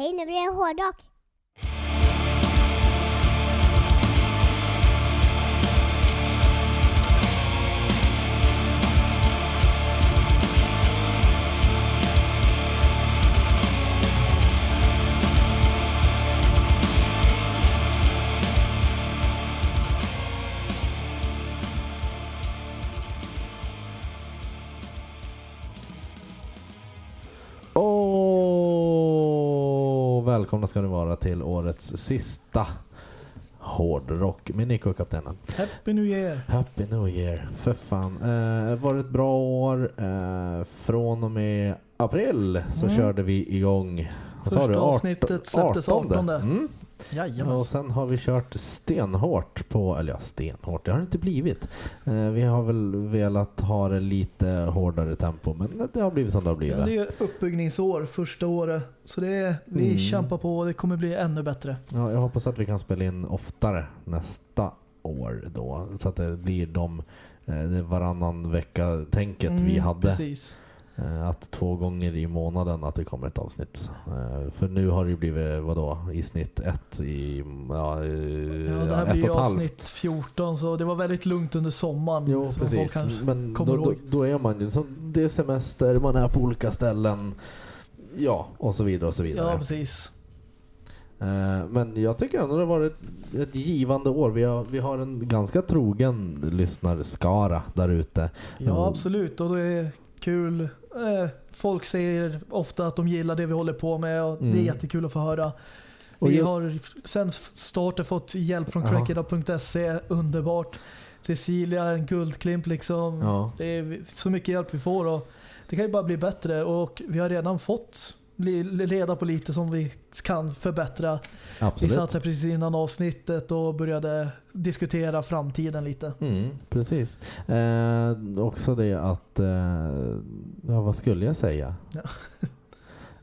Hej, nu blir det hårdrock. Välkomna ska ni vara till årets sista hårdrock med Nico och kaptenen. Happy New Year! Happy New Year, för fan. Eh, var ett bra år. Eh, från och med april så Mm. körde vi igång. Vad sa Första du? Art- avsnittet släpptes 18. Mm. Och Jajamän. sen har vi kört stenhårt på, eller ja stenhårt, det har det inte blivit. Eh, vi har väl velat ha det lite hårdare tempo men det har blivit som det har blivit. Ja, det är uppbyggningsår, första året. Så det är, vi Mm. kämpar på och det kommer bli ännu bättre. Ja, jag hoppas att vi kan spela in oftare nästa år då. Så att det blir de eh, varannan vecka-tänket vi Mm, hade. Precis. Eh, Att två gånger i månaden att det kommer ett avsnitt. Eh, För nu har det ju blivit, vadå, i snitt ett i, ja, i Ja, det här ett blir ju avsnitt 14 så det var väldigt lugnt under sommaren. Jo, precis. Men då, då, då är man ju, det är semester, man är på olika ställen. Ja, och så vidare och så vidare. Ja, precis. Eh, Men jag tycker ändå det har varit ett, givande år. Vi har, vi har en ganska trogen lyssnarskara där ute. Ja, absolut. Och det kul. Eh, Folk säger ofta att de gillar det vi håller på med och det Mm. är jättekul att få höra. Och Vi jag- har sen starten fått hjälp från crackedup.se. Underbart. Cecilia, en guldklimp liksom. Ja. Det är så mycket hjälp vi får och det kan ju bara bli bättre och vi har redan fått reda på lite som vi kan förbättra. Vi Absolut. satt här precis innan avsnittet och började diskutera framtiden lite. Mm, precis. Eh, också det att, eh, ja vad skulle jag säga? Ja.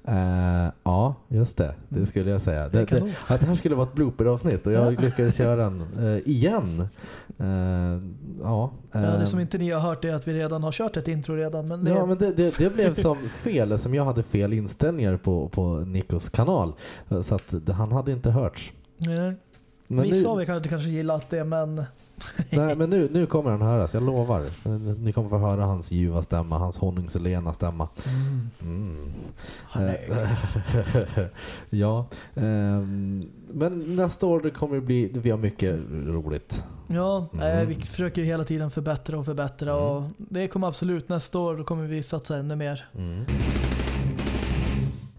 Eh, ja, just det. Det skulle jag säga. Det Det, att det här skulle vara ett blooper-avsnitt och jag lyckades köra den eh, igen. Eh, ja, Ja, det som inte ni har hört är att vi redan har kört ett intro redan. Men det, Ja, men det, det, blev som fel, som jag hade fel inställningar på, på Nikos kanal. Så att han hade inte hörts. Nej. Men Vissa nu, av er kanske, kanske gillat det men nej, men nu, nu kommer han höras, jag lovar. Ni kommer få höra hans ljuva stämma, hans honungslena stämma. Mm. Ja, ehm, men nästa år kommer det bli, vi har mycket roligt. ja, Mm. eh, vi försöker hela tiden förbättra och förbättra Mm. och det kommer absolut nästa år då kommer vi satsa ännu mer. Mm.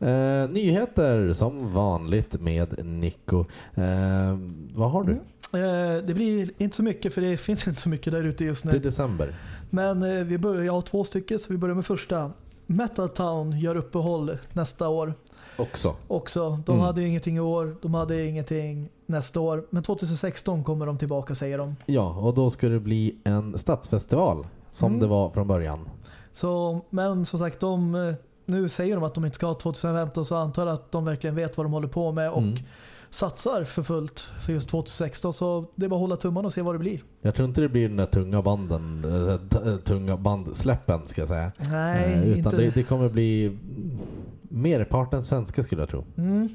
Eh, nyheter som vanligt med Nico. Eh, vad har du? Eh, det blir inte så mycket för det finns inte så mycket där ute just nu. december. Men eh, vi börjar, jag har två stycken så vi börjar med första. Metal Town gör uppehåll nästa år Också. också. De Mm. hade ju ingenting i år, de hade ingenting nästa år. Men 2016 kommer de tillbaka säger de. Ja, och då ska det bli en stadsfestival som Mm. det var från början. Så, men som sagt, de, eh, nu säger de att de inte ska ha 2015 så jag antar att de verkligen vet vad de håller på med och Mm. Satsar för fullt för just 2016. Så det är bara att hålla tummarna och se vad det blir. Jag tror inte det blir den där tunga banden, äh, tunga bandsläppen ska jag säga. Nej, Eh, utan inte. det, det kommer bli merparten svenska skulle jag tro. Mm.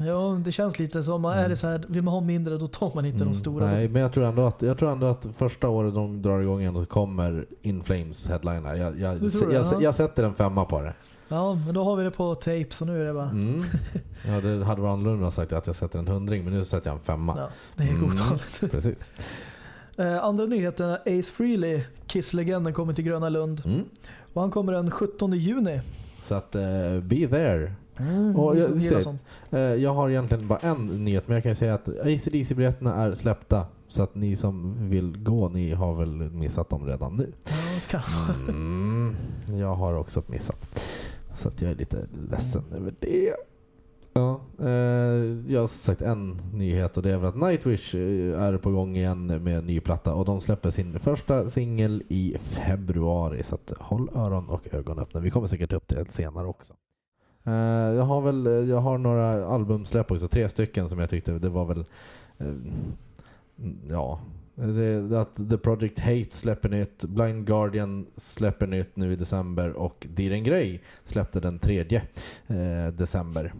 Ja, det känns lite som, är Mm. det så här, vill man ha mindre då tar man inte Mm, de stora. Nej, men jag tror, ändå att, jag tror ändå att första året de drar igång igen så kommer In Flames headliner. Jag, jag, jag, jag, ja. sätter en femma på det. Ja, men då har vi det på tape så nu är det bara... Mm. Ja, det hade varit annorlunda sagt att jag sätter en hundring, men nu sätter jag en femma. Ja, det är Mm. godtaget. Precis. Eh, andra nyheten är Ace Frehley, Kiss-legenden, kommer till Gröna Lund. Mm. Och han kommer den 17 juni. Så att, uh, be there. Mm, Och jag ser-. Eh, Jag har egentligen bara en nyhet, men jag kan ju säga att ACDC-biljetterna är släppta. Så att ni som vill gå, ni har väl missat dem redan nu. Mm, jag har också missat. Så att jag är lite ledsen över det. Ja, eh, jag har sagt en nyhet och det är väl att Nightwish eh, är på gång igen med en ny platta och de släpper sin första singel i februari. Så att håll öron och ögon öppna. Vi kommer säkert upp det senare också. Eh, jag har väl jag har några albumsläpp också, tre stycken som jag tyckte det var väl eh, ja att The Project Hate släpper nytt, Blind Guardian släpper nytt nu i december och Diren Grey släppte den 3 eh, december.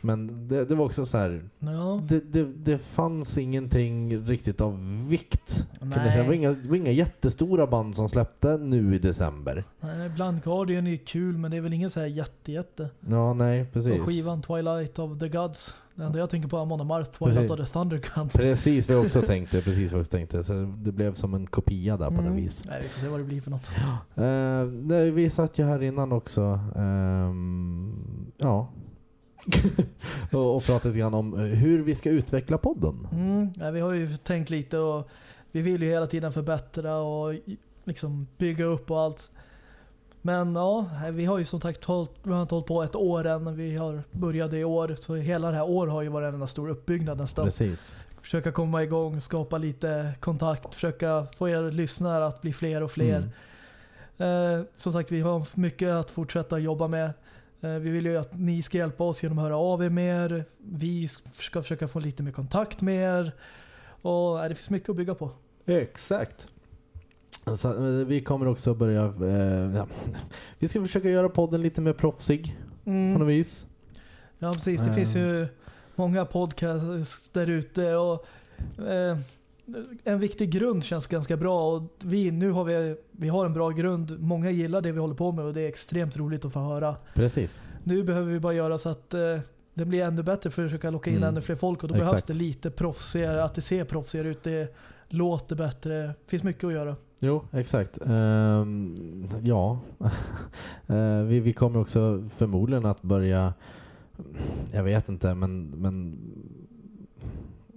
Men det, det var också så här. Ja. Det, det, det fanns ingenting riktigt av vikt. Det, var inga, det var inga jättestora band som släppte nu i december. Nej, Blind Guardian är kul men det är väl ingen så här jätte jätte. Ja, nej, precis. Och skivan Twilight of the Gods. Det enda jag tänker på är Amon Twilight of the Thunder Gods. Precis vad jag också tänkte. Precis vad jag tänkte. Så det blev som en kopia där på något Mm. vis. Nej, vi får se vad det blir för något. Eh, nej, vi satt ju här innan också. ehm, ja. och, och pratade lite grann om hur vi ska utveckla podden. Mm, nej, vi har ju tänkt lite och vi vill ju hela tiden förbättra och liksom bygga upp och allt. Men ja, vi har ju som sagt hållit, vi har hållit på ett år än. Vi har började i år. Så hela det här året har ju varit en enda stor uppbyggnad nästan. Precis. Försöka komma igång, skapa lite kontakt, försöka få er lyssnare att bli fler och fler. Mm. Eh, som sagt, vi har mycket att fortsätta jobba med. Eh, vi vill ju att ni ska hjälpa oss genom att höra av er mer. Vi ska försöka få lite mer kontakt med er. Och eh, det finns mycket att bygga på. Exakt. Så, eh, vi kommer också börja... eh, ja. Vi ska försöka göra podden lite mer proffsig på något vis. Ja precis, det Eh. finns ju många podcasts där ute och eh, en viktig grund känns ganska bra och vi, nu har vi, vi har en bra grund. Många gillar det vi håller på med och det är extremt roligt att få höra. Precis. Nu behöver vi bara göra så att eh, det blir ännu bättre för att försöka locka in Mm. ännu fler folk och då Exakt. behövs det lite proffsigare, att det ser proffsigare ut, det låter bättre. Det finns mycket att göra. Jo, exakt. Ehm, ja, Eh, vi, vi kommer också förmodligen att börja, jag vet inte, men, men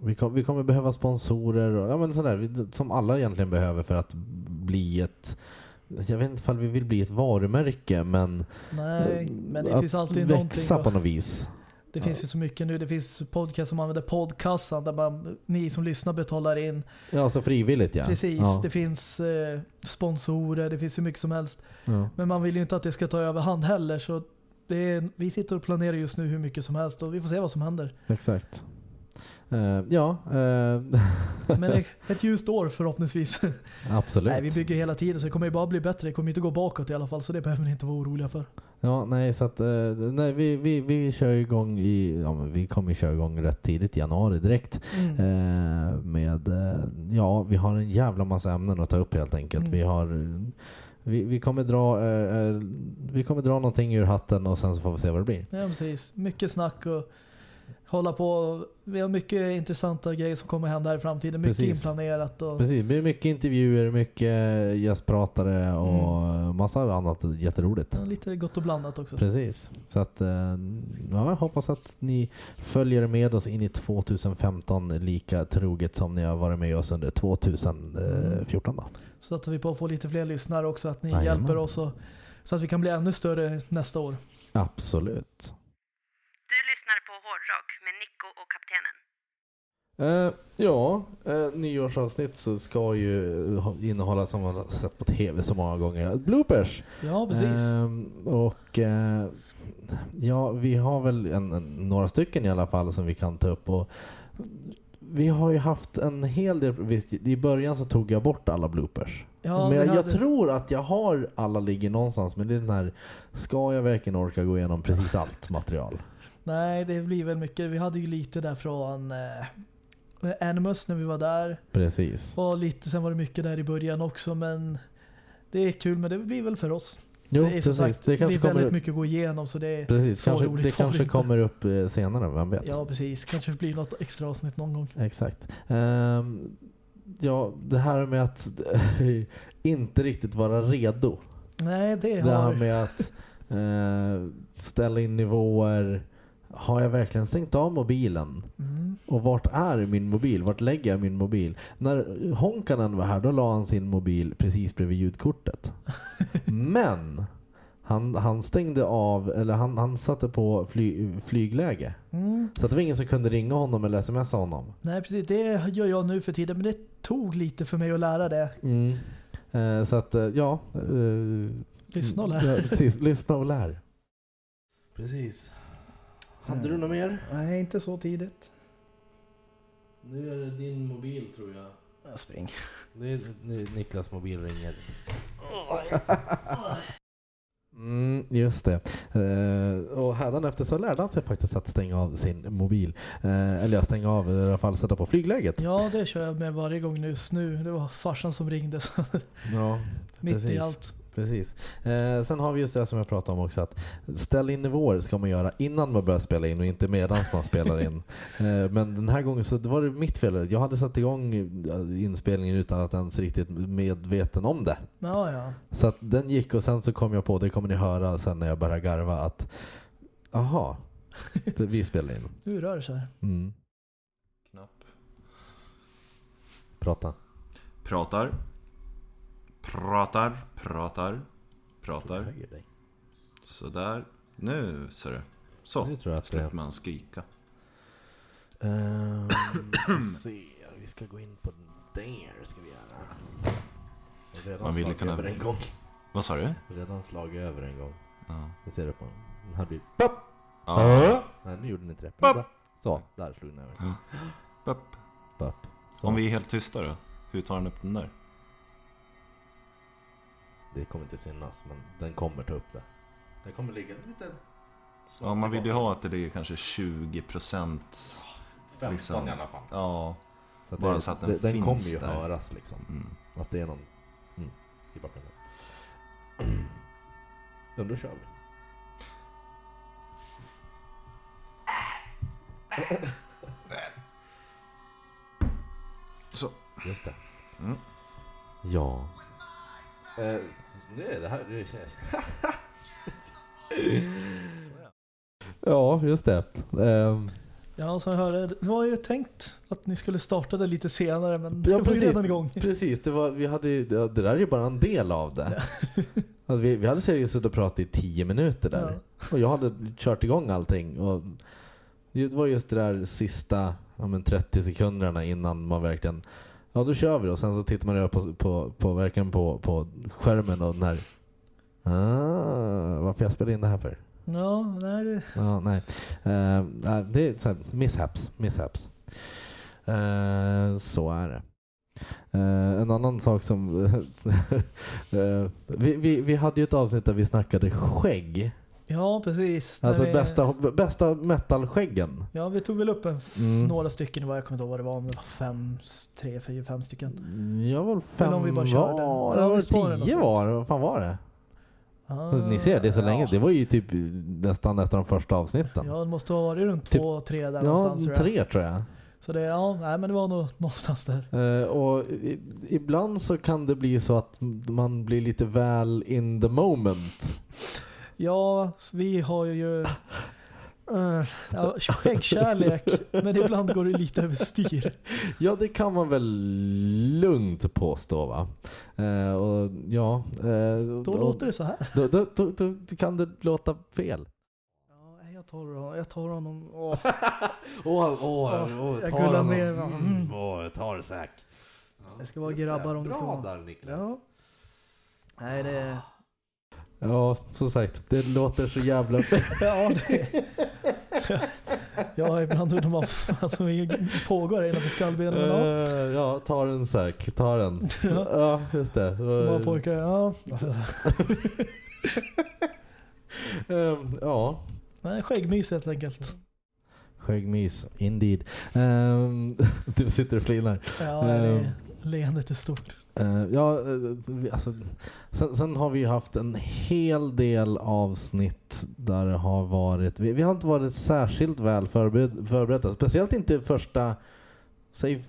vi, kom, vi kommer behöva sponsorer och ja, men sådär, som alla egentligen behöver för att bli ett jag vet inte ifall vi vill bli ett varumärke men, Nej, men det att finns alltid växa någonting. på något vis. Det finns ju så mycket nu. Det finns podcast som använder podcastan där man, ni som lyssnar betalar in. Ja, så frivilligt ja. Precis, Ja. det finns eh, sponsorer, det finns hur mycket som helst. Ja. Men man vill ju inte att det ska ta överhand heller. Så det är, vi sitter och planerar just nu hur mycket som helst och vi får se vad som händer. Exakt. Eh, ja, eh, Men ett ljust år förhoppningsvis. absolut. Nej, vi bygger hela tiden så det kommer ju bara bli bättre. Det kommer inte gå bakåt i alla fall så det behöver ni inte vara oroliga för. Ja, nej, så att, eh, nej, vi, vi, vi kör igång i, ja, vi kommer köra igång rätt tidigt i januari direkt. Mm. Med, ja, vi har en jävla massa ämnen att ta upp helt enkelt. Mm. Vi har, vi, vi kommer dra, vi kommer dra någonting ur hatten och sen så får vi se vad det blir. Ja, precis. Mycket snack och hålla på. Vi har mycket intressanta grejer som kommer hända här i framtiden. Mycket Precis. inplanerat. Och, Precis, det blir mycket intervjuer, mycket gästpratare och Mm. massa annat jätteroligt. ja, lite gott och blandat också. Precis. Så att, eh, ja, jag hoppas att ni följer med oss in i 2015 lika troget som ni har varit med oss under 2014. Då. Så att vi på att få lite fler lyssnare också. Att ni Jajamän. hjälper oss och, så att vi kan bli ännu större nästa år. Absolut. Du lyssnar på Hårdrock med Nico och Kaptenen. Eh, ja, eh, nyårsavsnitt så ska ju eh, innehålla, som man har sett på tv så många gånger, bloopers. Ja, precis. Ehm, och eh, ja, vi har väl en, en, några stycken i alla fall som vi kan ta upp. Och vi har ju haft en hel del, visst, i början så tog jag bort alla bloopers. ja, men jag, jag tror att jag har alla ligger någonstans. Men det är den här, ska jag verkligen orka gå igenom precis allt material? Nej, det blir väl mycket. Vi hade ju lite där från eh, Animus när vi var där. Precis. Och lite, sen var det mycket där i början också. Men det är kul, men det blir väl för oss. Jo, det är som precis. sagt, det det, kanske är kommer väldigt upp, mycket att gå igenom. Så det är, precis, kanske, roligt det det kanske inte. kommer upp eh, senare, vem vet? ja, precis. Kanske blir något extra avsnitt någon gång. Exakt. Ehm, ja, det här med att inte riktigt vara redo. Nej, det Det här har... med att eh, ställa in nivåer. Har jag verkligen stängt av mobilen? Mm. Och vart är min mobil? Vart lägger jag min mobil? När Honkanen var här, då la han sin mobil precis bredvid ljudkortet. Men han, han stängde av, eller han, han satte på fly, flygläge. Mm. Så att det var ingen som kunde ringa honom eller smsa honom. Nej, precis. Det gör jag nu för tiden. Men det tog lite för mig att lära det. Mm. Eh, så att, eh, ja. eh, Lyssna och Ja, lär. precis, lyssna och lär. Precis. Hade Mm. du något mer? Nej, inte så tidigt. Nu är det din mobil tror jag. Jag spring. Nu, nu Niklas mobil ringer. Mm, just det. Eh, och hädanefter så lärde han sig faktiskt att stänga av sin mobil. Eh, eller stänga av, eller i alla fall sätta på flygläget. Ja, det kör jag med varje gång just nu. Det var farsan som ringde. Så Ja, mitt i Precis. allt. Precis. Eh, sen har vi just det som jag pratade om också att ställa in nivåer ska man göra innan man börjar spela in och inte medan man spelar in. Eh, men den här gången så var det mitt fel. Jag hade satt igång eh, inspelningen utan att ens riktigt medveten om det. Ja, ja. Så att den gick och sen så kom jag på, det kommer ni höra sen när jag börjar garva att aha, vi spelar in. Nu rör det sig. Mm. Knapp. Prata. Pratar. Pratar, pratar, pratar. Sådär. Nu ser du. Så. Nu tror jag att Slipper man skrika. Ehm, se, vi ska gå in på där ska vi göra. Redan Man ville kunna- över en gång. Vad sa du? Redan slagit över en gång. Ja. Jag ser det på den här blir Pop! ja. Nej nu gjorde den inte det. Pop! Så, där slog den över. Pop. Pop. Om vi är helt tysta då? Hur tar han upp den där? Det kommer inte synas men den kommer ta upp det. Den kommer ligga lite... Ja, man vill ju ha att det ligger kanske 20 procent. 15 liksom. i alla fall. Ja. Så att Bara det, så att den den finns kommer ju där. höras liksom. Mm. Att det är någon mm, i bakgrunden. Ja, då kör vi. Så. Just det. Mm. Ja. Eh, nu är det här... Är ja, just det. Ehm, Ja, som jag hörde, det var ju tänkt att ni skulle starta det lite senare men det Ja, var ju precis. redan igång. Precis, det, var, vi hade, ju- det det där är ju bara en del av det. Alltså, vi, vi hade seriöst suttit och pratat i tio minuter där. Och jag hade kört igång allting. Och det var just det där sista ja, men 30 sekunderna innan man verkligen Ja då kör vi då. Och sen så tittar man över på, på, på, verkligen på, på skärmen och den här Ah, varför jag spelade in det här för? Ja, nej, Ja, nej. Nej, det är så här, mishaps. mishaps. Eh, så är det. Eh, en annan sak som... vi, vi, vi hade ju ett avsnitt där vi snackade skägg. Ja precis. Alltså vi- bästa, bästa metalskäggen. Ja, vi tog väl upp en Mm. några stycken, vad jag kommer inte ihåg vad det var, om det var fem, tre, fyra, fem stycken. Jag var fem om vi bara körde. var, Ja, det var tio var det. Vad fan var det? Ah, Ni ser, det är så ja. länge. Det var ju typ nästan efter de första avsnitten. Ja, det måste ha varit runt Typ- två, tre där Ja, någonstans. jag. tre tror jag. Så det, ja, nej men det var nog någonstans där. Eh, och i, ibland så kan det bli så att man blir lite väl in the moment. Ja, vi har ju uh, ja, skäggkärlek, men ibland går det lite överstyr. Ja, det kan man väl lugnt påstå va. Eh, och ja, eh, Då och, låter det så här. Då, då, då, då, då kan det låta fel. Ja, jag tar honom. Jag tar honom. Åh. Åh, åh, jag gullar ner, va. Mm. Åh, ta det säk. Det ska vara grabbar om det ska Bra vara. där Niklas. Ja. Nej, det... Ja, som sagt, det låter så jävla. Ja, det... Ja, ibland undrar man vad som pågår innanför skallbenen. Men ja, Eh, ja, ta den säk. Ta den. Ja. ja, just det. så bara pojkar, ja. Ehm, ja. Nej, skäggmys helt enkelt. Skäggmys, indeed. Um, du sitter och flinar. Ja, det, leendet är stort. Eh, ja, eh, alltså, sen, sen har vi ju haft en hel del avsnitt där det har varit, vi, vi har inte varit särskilt väl förbered, förberedda. Speciellt inte första, säg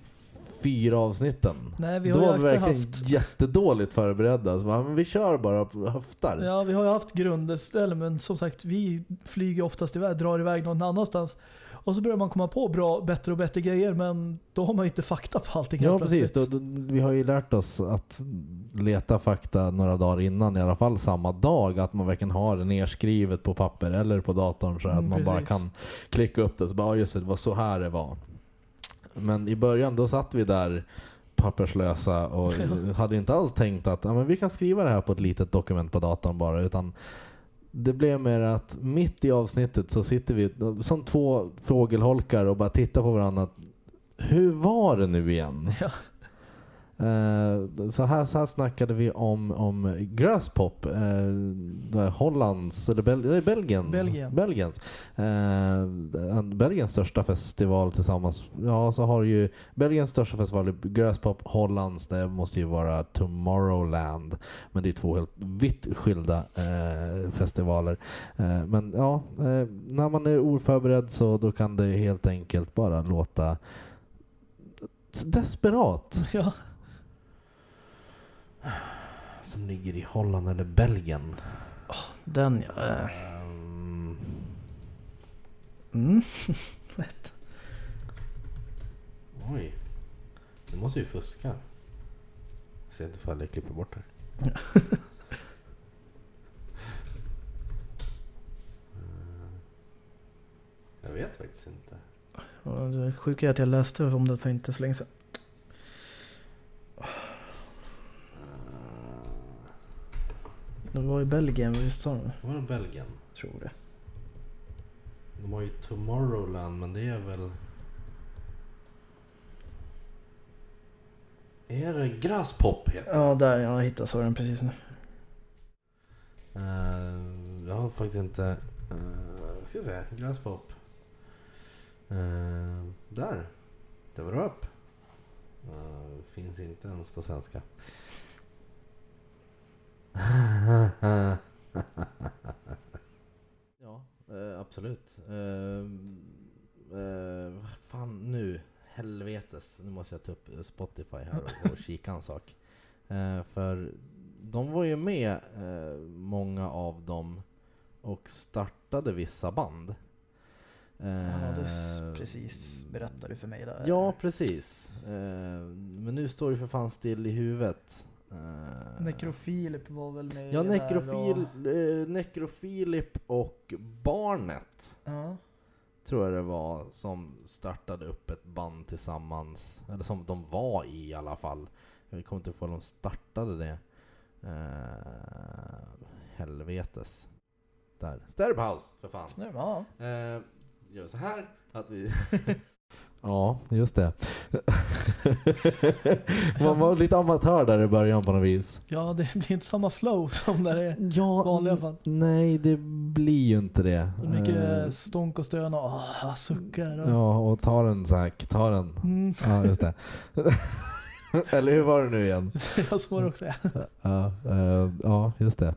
fyra avsnitten. Nej, vi Då har ju var vi verkligen haft... jättedåligt förberedda. Så, bara, men vi kör bara på höftar. Ja, vi har ju haft grundställe, men som sagt, vi flyger oftast iväg, drar iväg någon annanstans. Och så börjar man komma på bra, bättre och bättre grejer, men då har man ju inte fakta på allting Ja precis, då, då, vi har ju lärt oss att leta fakta några dagar innan, i alla fall samma dag, att man verkligen har det nerskrivet på papper eller på datorn så att Mm, man bara precis. kan klicka upp det och så bara, ja just det, det var så här det var. Men i början då satt vi där papperslösa och hade inte alls tänkt att ja, men vi kan skriva det här på ett litet dokument på datorn bara, utan det blev mer att mitt i avsnittet så sitter vi som två fågelholkar och bara tittar på varandra. Hur var det nu igen? Ja. Eh, så, här, så här snackade vi om, om det är Hollands, eller Bel, Belgien. Belgien. Belgiens. En- Belgiens största festival tillsammans. Ja, så har ju Belgiens största festival är Grasspop, Hollands, det måste ju vara Tomorrowland. Men det är två helt vitt skilda festivaler. Men ja, när man är oförberedd så då kan det helt enkelt bara låta desperat. Ja. Som ligger i Holland eller Belgien. Den ja. eh, Ehm, Mm. oj. Nu måste ju fuska. Se ifall jag klipper bort här. Eh, jag vet faktiskt inte. Det sjuka är att jag läste om det för inte så länge sedan. Det var i Belgien, visst sa du? Var det Belgien? Tror det. De har ju Tomorrowland men det är väl... Är det Grasspop heter Ja, där jag hittade svararen precis nu. Eh, jag har faktiskt inte... Uh, ska se, Grasspop. Uh, där. Det var upp. Uh, finns inte ens på svenska. ja, eh, absolut. Uh, vad fan nu? Helvetes. Nu måste jag ta upp Spotify här och, och kika en sak. Eh, för de var ju med, eh, många av dem, och startade vissa band. Ja, det Eh, precis berättade du för mig där. Ja, precis. Eh, men nu står det för fan still i huvudet. Eh, Nekrofilip var väl med Ja, nekrofil, eh, Nekrofilip och Barnet Ja. tror jag det var som startade upp ett band tillsammans. Eller som de var i i alla fall. Jag kommer inte ihåg om de startade det. Eh, helvetes. Där. Sterphouse för fan. Snö, ja. Eh, gör så här att vi... ja, just det. Man var lite amatör där i början på något vis. ja, det blir inte samma flow som när det är Ja, vanliga fall. Nej, det blir ju inte det. Mycket Eh, stånk och stön och åh, suckar. Och, Ja, och ta den Zack, ta den. mm, Ja, just det. Eller hur var det nu igen? ja, så var det också. Ja. Ja, eh, ja just det.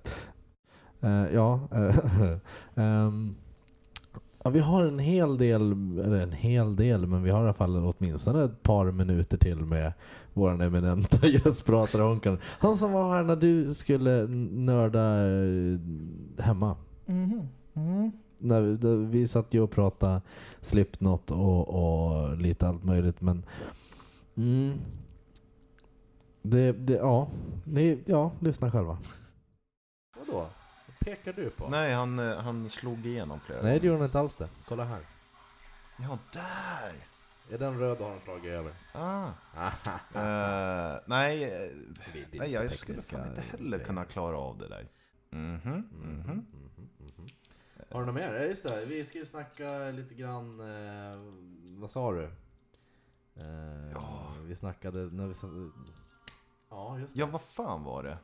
Eh, ja, ehm, ja, vi har en hel del, eller en hel del, men vi har i alla fall åtminstone ett par minuter till med vår eminenta gästpratare Honkan. Han som var här när du skulle nörda eh, hemma. Mhm. Mm. När vi, vi satt ju och pratade Slipknot och, och lite allt möjligt men mm, det, det, ja, det, ja, lyssna själva. Vadå? Pekar du på? Nej, han, eh, han slog igenom flera Nej det gjorde han inte alls det. Kolla här. Ja, där! Är den röd har han slagit över. Ah. Eh, nej, eh, nej, jag skulle fan inte heller grejer. kunna klara av det där. Mhm, Mhm, mhm. mhm. Har du något mer? Ja just det, vi ska ju snacka lite grann, eh, vad sa du? Eh, Ja. Vi snackade, när vi, ja just det. Ja, vad fan var det?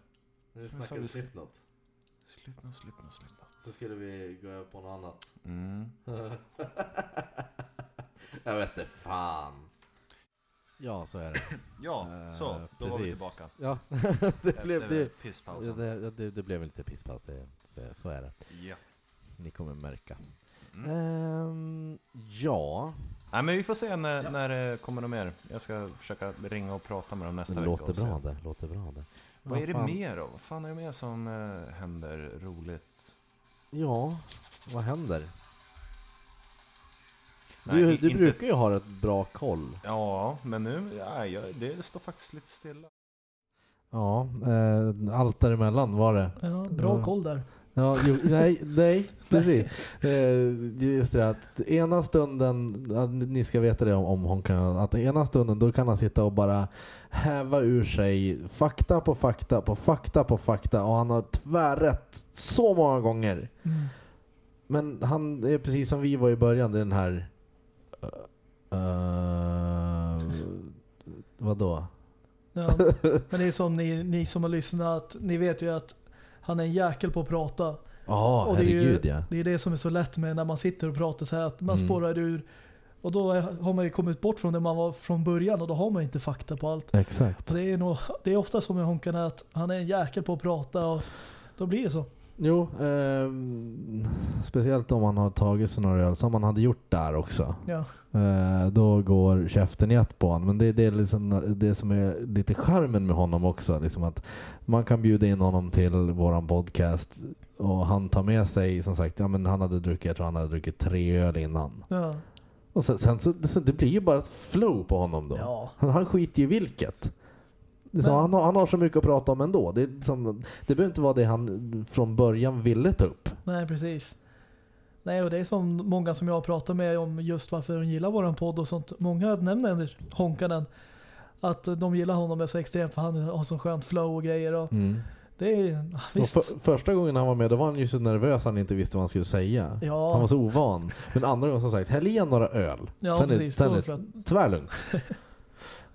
När vi snackade Slipknot. Slipknot, Slipknot, Slipknot. Då skulle vi gå över på något annat. Mm. jag vet inte fan. Ja, så är det. Ja, Eh, så. Då var vi precis. tillbaka. Ja, det blev det. pisspausen. Det, det, det blev lite pisspaus, det, så, så är det. Ja. Ni kommer märka. Mm. Ehm, ja, Nej, men vi får se när, när det kommer något mer. Jag ska försöka ringa och prata med dem nästa det vecka. låter bra det. Låter bra det. Vad är det fan- mer då? Vad fan är det mer som eh, händer roligt? Ja, vad händer? Nej, du du inte- brukar ju ha rätt bra koll. Ja, men nu, ja, jag, det står faktiskt lite stilla. Ja, eh, allt däremellan var det. Ja, bra Ja. koll där. Ja, jo, nej, nej, precis. Eh, just det att ena stunden, ni ska veta det om, om hon kan, att ena stunden då kan han sitta och bara häva ur sig fakta på fakta på fakta på fakta och han har tvärrätt så många gånger. Mm. Men han är precis som vi var i början, den här... Uh, vadå? Ja. Men det är som ni, ni som har lyssnat, ni vet ju att han är en jäkel på att prata. Ja, Och det är ju- herregud ja. Det är det som är så lätt med när man sitter och pratar så här att man Mm. spårar ur. Och då har man ju kommit bort från det man var från början och då har man inte fakta på allt. Exakt. Det, är nog, det är ofta så med Honkan att han är en jäkel på att prata och då blir det så. Jo, ehm, speciellt om man har tagit sig några öl som man hade gjort där också. Ja. Eh, då går käften i ett på honom. Men det, det är liksom det som är lite charmen med honom också. Liksom att man kan bjuda in honom till våran podcast och han tar med sig, som sagt, ja men han hade druckit, jag tror han hade druckit tre öl innan. Ja. Och sen, sen så, det, det blir ju bara ett flow på honom då. ja. Han, han skiter ju i vilket. Är så, han, har, han har så mycket att prata om ändå. Det, är liksom, det behöver inte vara det han från början ville ta upp. Nej, precis. Nej, och det är som många som jag har pratat med om just varför de gillar våran podd och sånt. Många nämner Honkanen. Att de gillar honom så extremt för han har så skönt flow och grejer. Och det är, Och visst. för, första gången han var med då var han ju så nervös han inte visste vad han skulle säga. Han var Ja, så ovan. Men andra gången som sagt, häll i några öl. ja sen precis. är, sen är det tvärlugnt.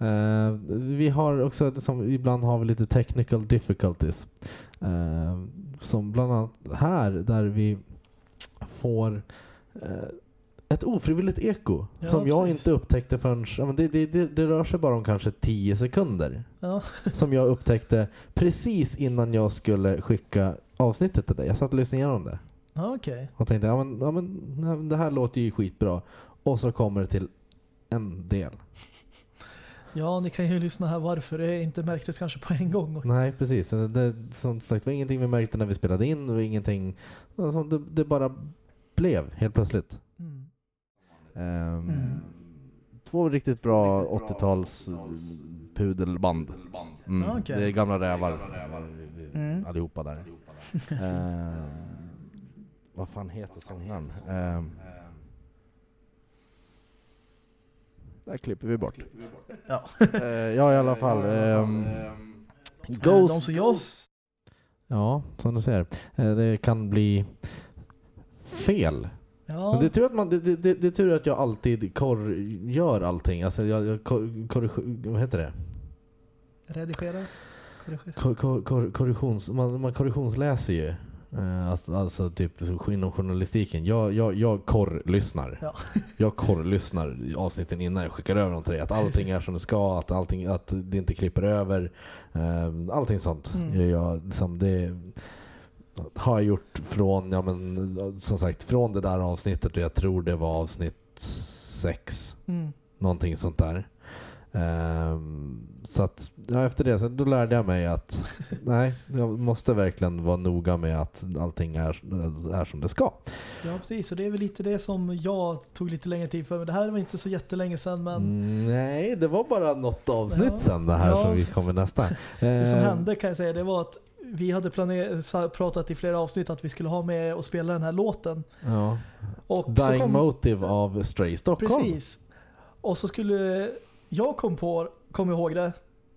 Eh, vi har också, som, ibland har vi lite technical difficulties. Eh, som bland annat här där vi får eh, ett ofrivilligt eko. Ja, som jag precis. inte upptäckte förrän, ja, men det, det, det, det rör sig bara om kanske 10 sekunder. Ja, Som jag upptäckte precis innan jag skulle skicka avsnittet till dig. Jag satt och lyssnade igenom det. ja okej. Och tänkte, ja men, ja men det här låter ju skitbra. Och så kommer det till en del. Ja, ni kan ju lyssna här varför det inte märktes kanske på en gång. Nej, precis. Det, det, som sagt, det var ingenting vi märkte när vi spelade in. Det var ingenting... Alltså, det, det bara blev helt plötsligt. Mm. Ehm, Mm. Två riktigt bra 80-tals pudelband. Mm. Ja, okej. Det är gamla rävar. Mm. Allihopa där. Ehm, vad fan heter sångaren? Ehm, där klipper vi bort. Ja. Eh, ja, i alla fall. De Ghost. som jag... Ja, som du ser. Eh, det kan bli fel. Ja, Men det är tur att, man, det, det, det, tur att jag alltid kor, gör allting. Alltså jag, jag kor, vad heter det? redigera. Korrigera. Kor, kor, kor, korrektions, man, man korrektionsläser ju. Eh, alltså, alltså typ inom journalistiken. Jag, jag, jag korrlyssnar. Ja. Jag korrlyssnar avsnitten innan jag skickar över dem till dig. Att allting är som det ska, att, allting, att det inte klipper över. Eh, allting sånt Mm. jag. Liksom det har jag gjort från, ja men som sagt, från det där avsnittet och jag tror det var avsnitt sex. Mm. Någonting sånt där. Ehm, så att ja, efter det så då lärde jag mig att nej, jag måste verkligen vara noga med att allting är, är som det ska. Ja, precis. Och det är väl lite det som jag tog lite längre tid för. Men det här var inte så jättelänge sedan. Men Mm, nej, det var bara något avsnitt Ja. sen det här Ja. som vi kommer nästa. det som Ehm, hände kan jag säga, det var att vi hade planer- pratat i flera avsnitt att vi skulle ha med och spela den här låten. Ja. Och Dying kom, Motive av Stray Stockholm. Precis. Och så skulle jag kom på, kom ihåg det.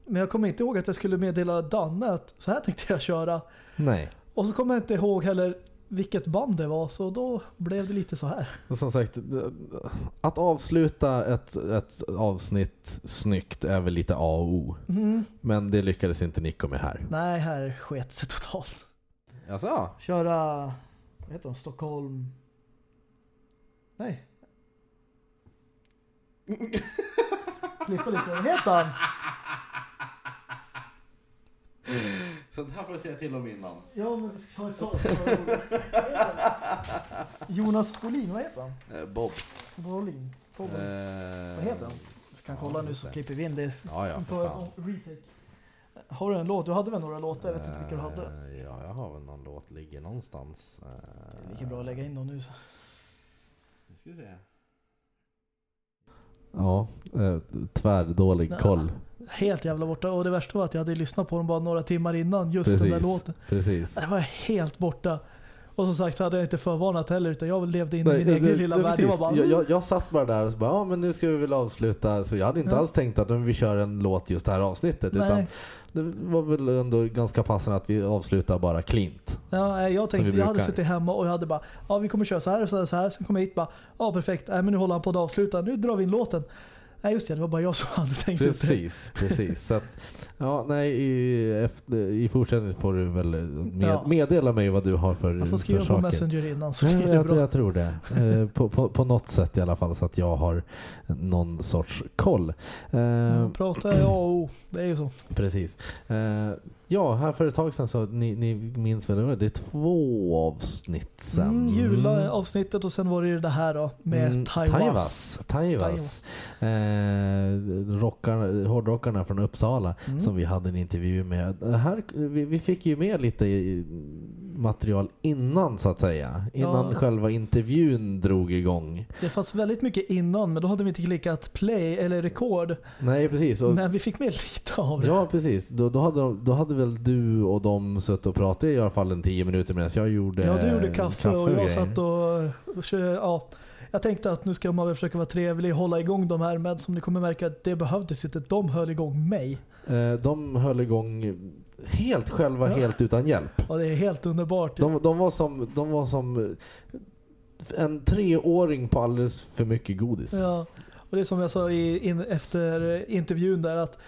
Men jag kommer inte ihåg att jag skulle meddela Danne att så här tänkte jag köra. Nej. Och så kommer jag inte ihåg heller vilket band det var. Så då blev det lite så här. Som sagt, att avsluta ett, ett avsnitt snyggt är väl lite A och O. Mm. Men det lyckades inte Nico med här. Nej, här sket sig totalt. Alltså? Köra, vad heter de, Stockholm? Nej. Klippa lite, vad heter han? Sånt här får jag säga till om innan. Ja, men jag sa Jonas Bolin, vad heter han? Eh, Bob. Bolin? Bolin. Eh, Vad heter han? Vi kan kolla nu så klipper vi in det. Ja, ja, tar ett retake. Har du en låt? Du hade väl några låtar? Jag vet inte vilka du hade. Eh, Ja, jag har väl någon låt ligger någonstans. Eh, Det är lika bra att lägga in dem nu. Så. Nu ska vi se. Ja, eh, tvärdålig Nej. koll. Helt jävla borta. Och det värsta var att jag hade lyssnat på dem bara några timmar innan. Just den där Precis. låten. Precis. Det var helt borta. Och som sagt så hade jag inte förvarnat heller utan jag levde in i min egen lilla värld. Jag bara, jag, jag, jag satt bara där och så bara, ja men nu ska vi väl avsluta. Så jag hade inte Ja. alls tänkt att vi kör en låt just det här avsnittet. Utan nej. det var väl ändå ganska passande att vi avslutar bara cleant. Ja, jag tänkte, jag hade suttit hemma och jag hade bara, ja vi kommer köra så här och så här. och Så här. Sen kom jag hit bara, ja perfekt, nej, men nu håller han på att avsluta, nu drar vi in låten. Nej just det, det var bara jag som hade tänkt ut det. Precis, precis. Så att, ja, nej, i, efter, i fortsättningen får du väl med, Ja. meddela mig vad du har för, Jag får skriva på saker. Messenger innan så blir det jag, bra. jag tror det. Eh, på, på, på något sätt i alla fall så att jag har någon sorts koll. Eh, Ja, Prata A och O, det är ju så. Precis. Ja, här för ett tag sedan så, ni, ni minns väl, det var det är två avsnitt sen. Mm, julavsnittet och sen var det ju det här då med Mm, Taiwas. Taivas. Eh, rockarna, hårdrockarna från Uppsala Mm. som vi hade en intervju med. Här, vi, vi fick ju med lite material innan så att säga. Innan Ja. själva intervjun drog igång. Det fanns väldigt mycket innan men då hade vi inte klickat play eller rekord. Nej precis. Och, Men vi fick med lite av det. Ja precis, då, då, hade de, då hade väl du och de suttit och pratat i alla fall en tio minuter medan jag gjorde Ja, du gjorde kaffe, och jag satt och, och ja. Jag tänkte att nu ska man väl försöka vara trevlig och hålla igång de här men som ni kommer märka det behövdes inte. De höll igång mig. Eh, De höll igång helt själva, Ja. helt utan hjälp. Och det är helt underbart. De, de, var som, de var som en treåring på alldeles för mycket godis. Ja, och det är som jag sa i, in, efter intervjun där att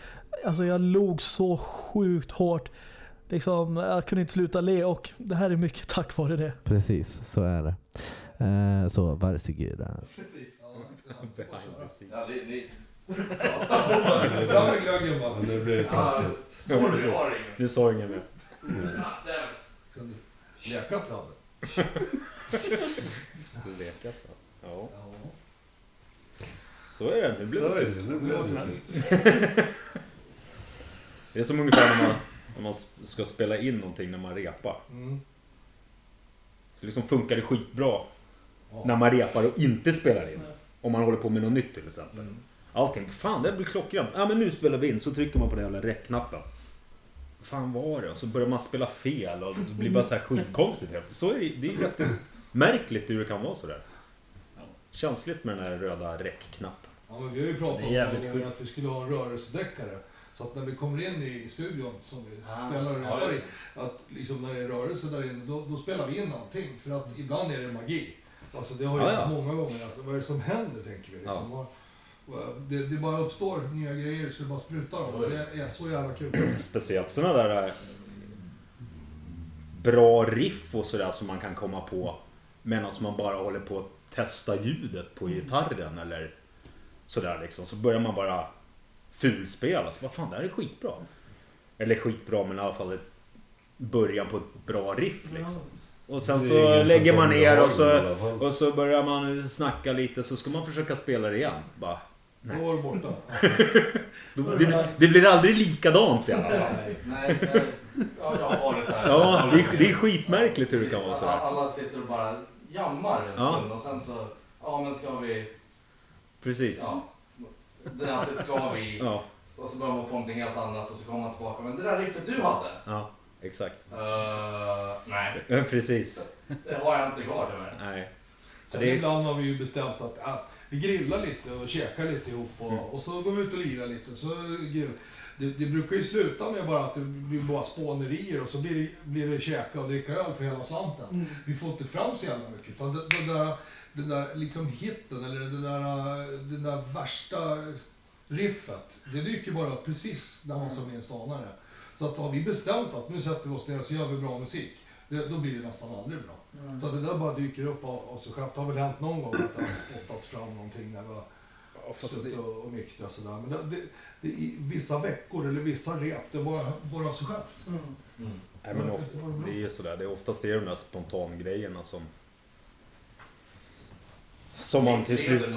alltså jag log så sjukt hårt. Liksom, jag kunde inte sluta le och det här är mycket tack vare det. Precis, så är det. Eh, så varsågod. Precis. Ja, det, det, Fram med glöggen bara. nu blir det taktiskt. Sorry, har ingen. Nu sa inget mer. Kan du leka pladden? Lekat va? Ja, så är det. Nu blev det tyst. Nu blev det tyst. Det är som ungefär när man, när man ska spela in någonting när man repar. Mm. Så liksom funkar det skitbra. När man repar och inte spelar in. Om man håller på med något nytt till exempel. Mm. Allting, fan det blir klockrent. Ja men nu spelar vi in, så trycker man på den jävla räckknappen. Fan var det? Och så börjar man spela fel och det blir bara så här skitkonstigt. Så är det, det är jättemärkligt hur det kan vara sådär. Känsligt med den här röda räckknappen. Ja, men vi har ju pratat om att vi skulle ha en rörelsedäckare. Så att när vi kommer in i studion som vi Ah, spelar och ja, i, att liksom när det är rörelse där inne, då, då spelar vi in allting. För att ibland är det magi. Alltså det har ju Ja, ja. många gånger att vad är det som händer tänker vi liksom. Och det, det bara uppstår nya grejer så det bara sprutar om. Och det är så jävla kul. Speciellt sådana där eh, bra riff och sådär som man kan komma på medan man bara håller på att testa ljudet på gitarren eller sådär liksom. Så börjar man bara fulspela. Så vad fan, det här är skitbra. Eller skitbra, men i alla fall början på ett bra riff liksom. Och sen så lägger man ner och så, och så börjar man snacka lite så ska man försöka spela det igen. Bara, Då var det borta. det, det blir aldrig likadant i alla fall. Nej, nej, ja, jag har varit där. Ja, det är, det är skitmärkligt hur det kan vara sådär. Alla sitter och bara jammar en Ja. stund och sen så, ja men ska vi, Precis. ja. Det det ska vi. Ja, Och så börjar man på någonting helt annat och så kommer man tillbaka. Men det där riffet du hade? ja exakt. Uh, nej, Precis. det har jag inte kvar tyvärr. Nej. Sen Det ibland har vi ju bestämt att äh, vi grillar lite och käkar lite ihop och, Mm. och så går vi ut och lirar lite. Så grill, det, det brukar ju sluta med bara att det blir bara spånerier och så blir det, blir det käka och dricka öl för hela slanten. Mm. Vi får inte fram så jävla mycket. Utan det, det där, den där liksom hitten eller den där, den där värsta riffet, det dyker bara upp precis när man som minst anar det. Så att har vi bestämt att nu sätter vi oss ner och så gör vi bra musik, det, då blir det nästan aldrig bra. Mm. Så det där bara dyker upp av, av sig självt. Det har väl hänt någon gång att det har spottats fram någonting när vi har Ja, suttit det, och, och mixtrat och sådär. Men det, det, det, i vissa veckor eller vissa rep, det bara, bara av sig självt. Mm. nej, men ofta, det är ju sådär. Det är oftast det är de där spontangrejerna som... Som man till slut...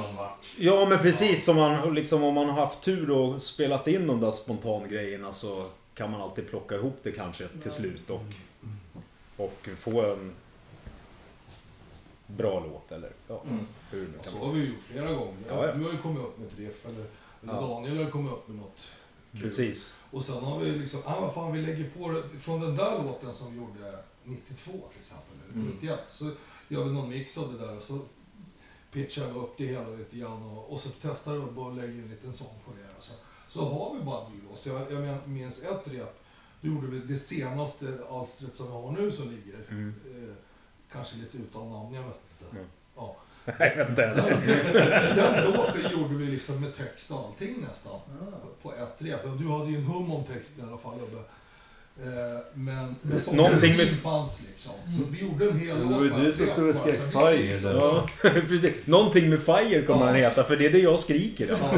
Ja men precis, som man, liksom, om man har haft tur och spelat in de där spontangrejerna så kan man alltid plocka ihop det kanske till slut och, och få en bra låt eller ja, Mm. hur det nu kan så vara. har vi gjort flera gånger. Ja, ja. Du har ju kommit upp med ett riff eller, eller Ja. Daniel har kommit upp med något kul. Precis. Och sen har vi liksom, ah vad fan vi lägger på det, från den där låten som vi gjorde 92 till exempel, eller Mm. 91, så gör vi någon mix av det där och så pitchar vi upp det hela lite grann och, och så testar vi och lägger in en liten sång på det. Och så, så har vi bara. Så jag, jag minns ett rep, då gjorde vi det senaste alstret som vi har nu som ligger, Mm. eh, kanske lite utan namn, jag vet inte. Mm. Ja. Jag vet inte. Den, den låten gjorde vi liksom med text och allting nästan. På ett rep. Du hade ju en hum om texten i alla fall Ubbe. Eh, Men, sånt Någonting med- fanns liksom. Så vi gjorde en hel Det låt var du som stod och skrek Så vi- fire där. Ja, precis. Någonting med Fire kommer han heta, för det är det jag skriker. Ja.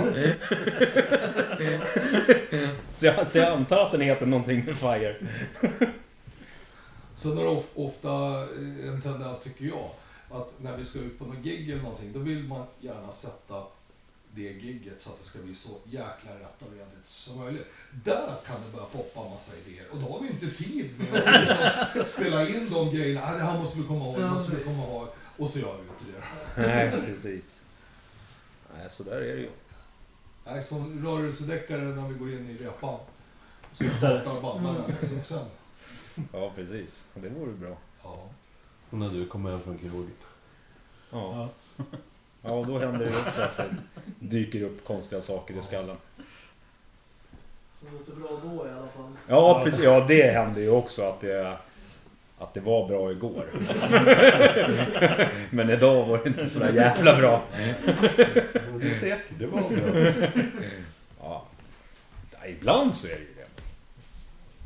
Så jag, så jag antar att den heter någonting med Fire. Sen är det of- ofta eh, en tendens, tycker jag, att när vi ska ut på något gig eller någonting, då vill man gärna sätta det gigget så att det ska bli så jäkla rätt och redigt som möjligt. Där kan det börja poppa massa idéer och då har vi inte tid med att liksom spela in de grejerna. Ah, det här måste vi komma ihåg, det Ja, måste vi komma ihåg. Och så gör vi inte det. Nej, precis. Nej, så där är det ju. Nej, som rörelsedeckare när vi går in i repan. Så startar bandarna. Så sen, Ja, precis. Det vore bra. ja. Och när du kommer hem från krogen. Ja. Ja, och då händer det också att det dyker upp konstiga saker i skallen. Så det låter bra då i alla fall. Ja, precis. Ja, det hände ju också att det, att det var bra igår. Men idag var det inte så där jävla bra. Är säkert, det var bra. Ja. Ja, ibland så är det ju det.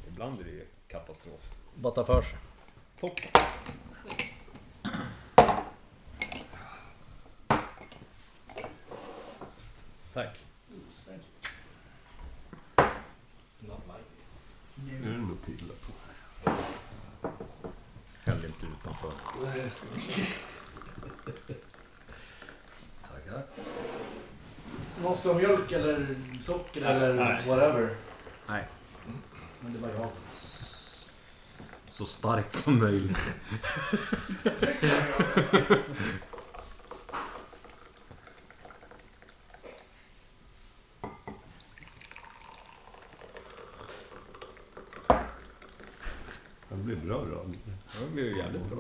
Ibland är det ju katastrof. Bara ta för sig. Topp. Tack. Not like it. Nu är det nog pilla på. Häll inte utanför. Tackar. Någon ska ha mjölk eller socker eller Nej. whatever. Nej. Men det var jag. Så starkt som möjligt. Det blir bra radio. Det blir ju jävligt bra.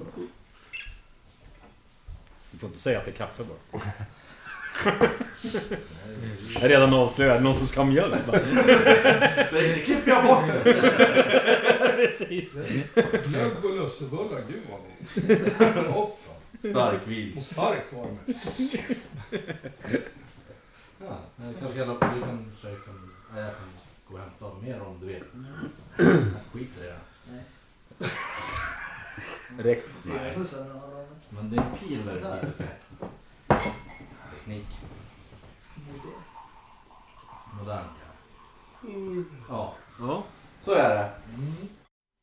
Du får inte säga att det är kaffe bara. Jag är redan avslöjad. Någon som ska ha mjölk bara. Det, det klipper jag bort! Precis. Glögg och lussebullar, gud vad ni... Stark Och vils. starkt var det. Ja, men kanske kan, du kan försöka... Nej, jag kan gå och hämta mer om du vill. Jag skiter i det. Rätt. Nej. Men det är en pil där dit ska Teknik. Modernt ja. Ja, Ja. så är det.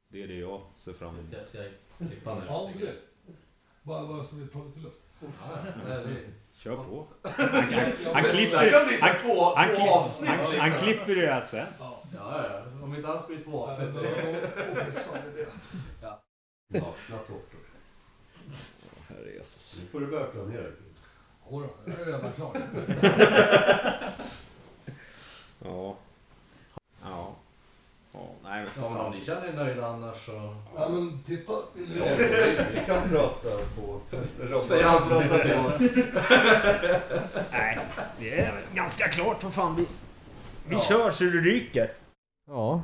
Det är det jag ser fram emot. Ska, ska jag klippa nu? Ja, det blir. Bara, bara så vi tar lite luft. Nej, det- Kör på. Han Det här kan bli så här två, han två avsnitt Han, liksom. han klipper det här sen. Ja. Ja, ja. Om inte alls blir det två avsnitt. Ja, det. Nakna tårtor. Herre Jesus. Nu får du börja planera. Jodå, jag är redan klar. Ja. Ja. Ja, nej men för Ja, men om fan. ni känner er nöjda annars så... Ja, men titta. Ja, vi kan prata på... Säger han som sitter tyst. Nej, det är väl ganska klart för fan. Vi, vi kör så det ryker. Ja,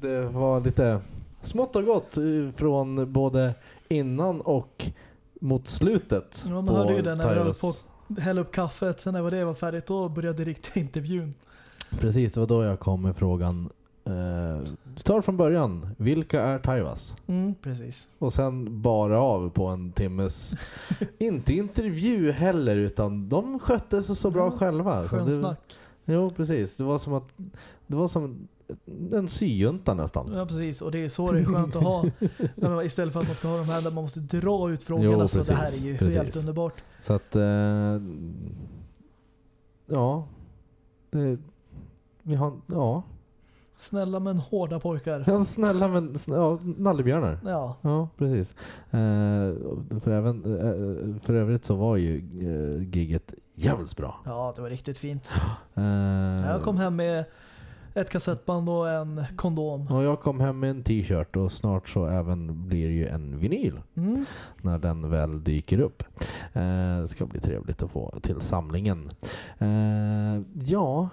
det var lite smått och gott från både innan och mot slutet. Ja, man hörde ju det när vi höll på. Hälla upp kaffet, sen när det var färdigt då började riktiga intervjun. Precis, det var då jag kom med frågan. Eh, du tar från början. Vilka är Taivas? Mm, precis. Och sen bara av på en timmes, inte intervju heller, utan de skötte sig så bra Ja, själva. Skön snack. Jo, precis. Det var som att det var som en syjunta nästan. Ja precis, och det är så det är skönt att ha. När man, istället för att man ska ha de här där man måste dra ut frågorna. Jo, så det här precis, är ju precis. helt underbart. Så att, eh, ja. Det, vi har, ja. Snälla men hårda pojkar. ja snälla men, ja, nallebjörnar. Ja, Ja, precis. Eh, för, även, eh, för övrigt så var ju eh, gigget jävligt bra. ja det var riktigt fint. Eh, Jag kom hem med ett kassettband och en kondom. Och jag kom hem med en t-shirt och snart så även blir ju en vinyl Mm. när den väl dyker upp. Eh, det ska bli trevligt att få till samlingen. Eh, ja.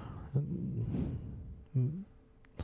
Mm.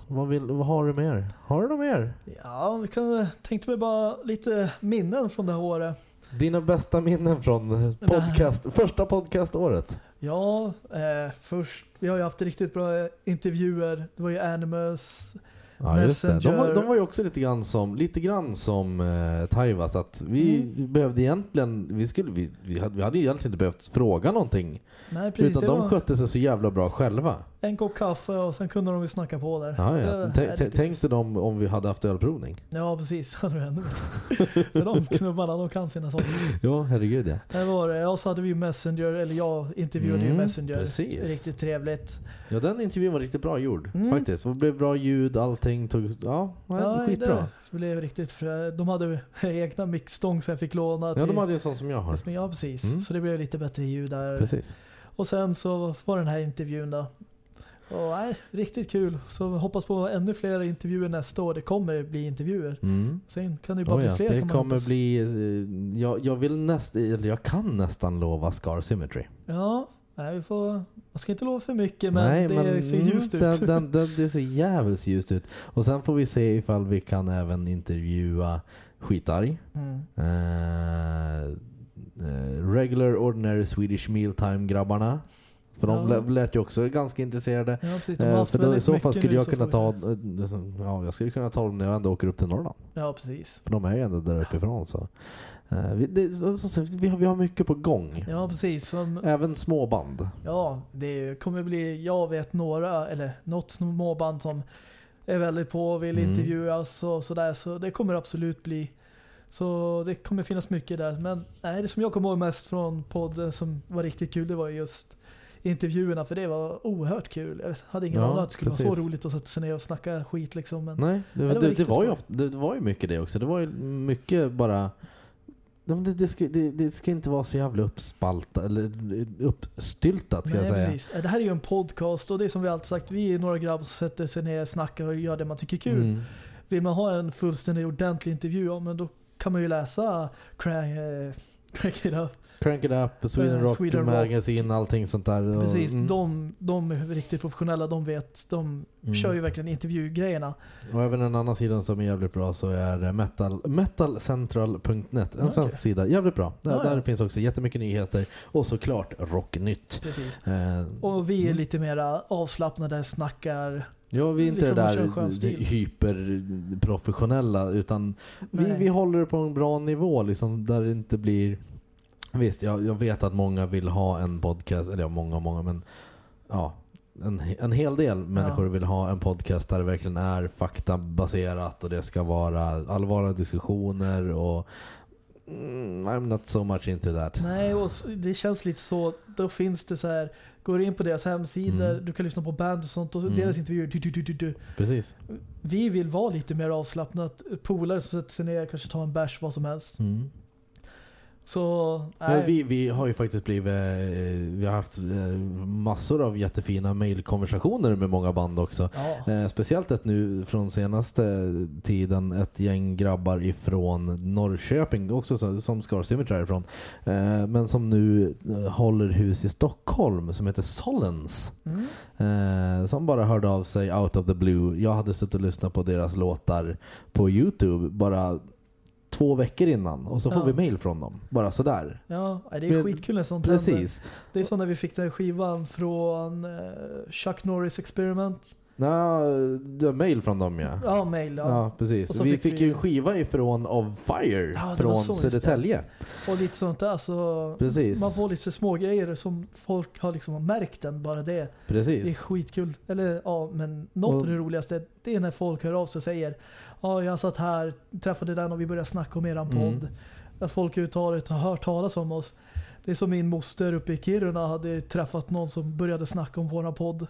Vad, vill, vad har du mer? Har du något mer? Ja, vi kan, tänkte mig bara lite minnen från det här året. Dina bästa minnen från podcast, första podcaståret? Ja, eh, först, vi har ju haft riktigt bra eh, intervjuer. Det var ju Animus. Ja just det. De var, de var ju också lite grann som, lite grann som eh, Taivas. Att vi Mm. behövde egentligen, vi, skulle, vi, vi, hade, vi hade egentligen inte behövt fråga någonting. Nej, precis. utan de var skötte sig så jävla bra själva. En kopp kaffe och sen kunde de ju snacka på där. Det ja. var Tänk- riktigt Tänk dig dem om vi hade haft ölprovning. Ja, precis. För de knubbarna, de kan sina saker. Ja, herregud ja. Det var det. Och så hade vi ju Messenger, eller jag intervjuade ju Mm, Messenger. precis. Riktigt trevligt. Ja, den intervjun var riktigt bra gjord Mm. faktiskt. Det blev bra ljud, allting tog... Ja, ja skitbra. det blev riktigt... De hade egna mixstång som jag fick låna. Ja, de hade ju sånt som jag har. Ja, precis. Mm. Så det blev lite bättre ljud där. Precis. Och sen så var den här intervjun då. Och nej, riktigt kul. Så hoppas på ännu fler intervjuer nästa år. Det kommer bli intervjuer. Mm. Sen kan det ju bara Oh, bli ja. fler Det kan kommer hoppas. bli... eh, Jag, jag vill näst, eller jag kan nästan lova Scar Symmetry. Ja, nej, vi får... Man ska inte lova för mycket men Nej, det men ser mm, ljust ut. Den, den, den, det ser jävligt ljust ut. Och sen får vi se ifall vi kan även intervjua Skitarg. Mm. Eh, regular Ordinary Swedish Mealtime grabbarna. För de Ja. lä- lät ju också ganska intresserade. Ja, precis. Eh, för då, i så fall skulle jag kunna ta, eh, ja, jag skulle kunna ta dem när jag ändå åker upp till Norrland. Ja, precis. För de är ju ändå där uppifrån så. Eh, vi, det, så, så, så, vi, har, vi har mycket på gång. Ja, precis. Som, Även små band. ja, det kommer bli... Jag vet några, eller något småband som är väldigt på och vill Mm. intervjuas och sådär. Så det kommer absolut bli... Så det kommer finnas mycket där. Men nej, det som jag kommer ihåg mest från podden som var riktigt kul, det var just intervjuerna. För det var oerhört kul. Jag hade ingen Ja, aning att det skulle vara så precis. roligt att sätta sig ner och snacka skit liksom. Men, Nej, det, Ja, det, det var det, var ju ofta, det var ju mycket det också. Det var ju mycket bara... Men Det, det, ska, det, det ska inte vara så jävla uppspaltat eller uppstyltat ska Nej, jag säga. precis. Det här är ju en podcast och det är som vi alltid sagt, vi är några grabbar som sätter sig ner, snackar och gör det man tycker är kul. Mm. Vill man ha en fullständig ordentlig intervju, ja, men då kan man ju läsa Crank, eh, Crank It Up. Crank It Up, Sweden Eh, Rock Sweden Rock. Magazine, allting sånt där. Precis, mm. de, de är riktigt professionella, de vet, de Mm. kör ju verkligen intervjugrejerna. Och även en annan sida som är jävligt bra så är det metal, metalcentral.net. En Okej. svensk sida. Jävligt bra. Där, ja. där finns också jättemycket nyheter. Och såklart Rocknytt. Precis. Eh, Och vi är Mm. lite mera avslappnade, snackar. Ja, vi är inte Liksom det där hyperprofessionella utan vi, vi håller det på en bra nivå liksom där det inte blir... Visst, jag, jag vet att många vill ha en podcast, eller ja, många och många men ja, en, en hel del människor vill ha en podcast där det verkligen är faktabaserat och det ska vara allvarliga diskussioner och mm, I'm not so much into that. Nej, och det känns lite så. Då finns det så här. Går in på deras hemsidor, Mm. du kan lyssna på band och sånt och Mm. deras intervjuer. Du, du, du, du, du. Precis. Vi vill vara lite mer avslappnat. Polare som sätter sig ner, kanske tar en bärs, vad som helst. Mm. Så, vi, vi har ju faktiskt blivit, eh, vi har haft eh, massor av jättefina mailkonversationer med många band också. Ja. Eh, speciellt ett nu från senaste tiden, ett gäng grabbar ifrån Norrköping, också så, som Scar Symmetry härifrån. Men som nu håller hus i Stockholm som heter Solens. Mm. Som bara hörde av sig out of the blue. Jag hade suttit och lyssnat på deras låtar på Youtube bara två veckor innan och så får Ja. vi mail från dem. Bara sådär. Ja, det är Men- skitkul när sånt händer. Precis. Det är som när vi fick den skivan från eh, Chuck Norris Experiment. Ja, du har mail från dem ja. Ja, mail. Ja. Ja, precis. Så Vi fick fick vi- ju en skiva ifrån Of Fire Ja, från så. Södertälje. Och lite sånt där. Så Precis. Man får lite små grejer som folk har liksom märkt den, bara det. Det är Precis. skitkul. Eller ja, men något Och- av det roligaste det är när folk hör av sig och säger Ja, jag satt här, träffade den och vi började snacka om eran Mm. podd. Att folk överhuvudtaget har hört talas om oss. Det är som min moster uppe i Kiruna hade träffat någon som började snacka om våran podd.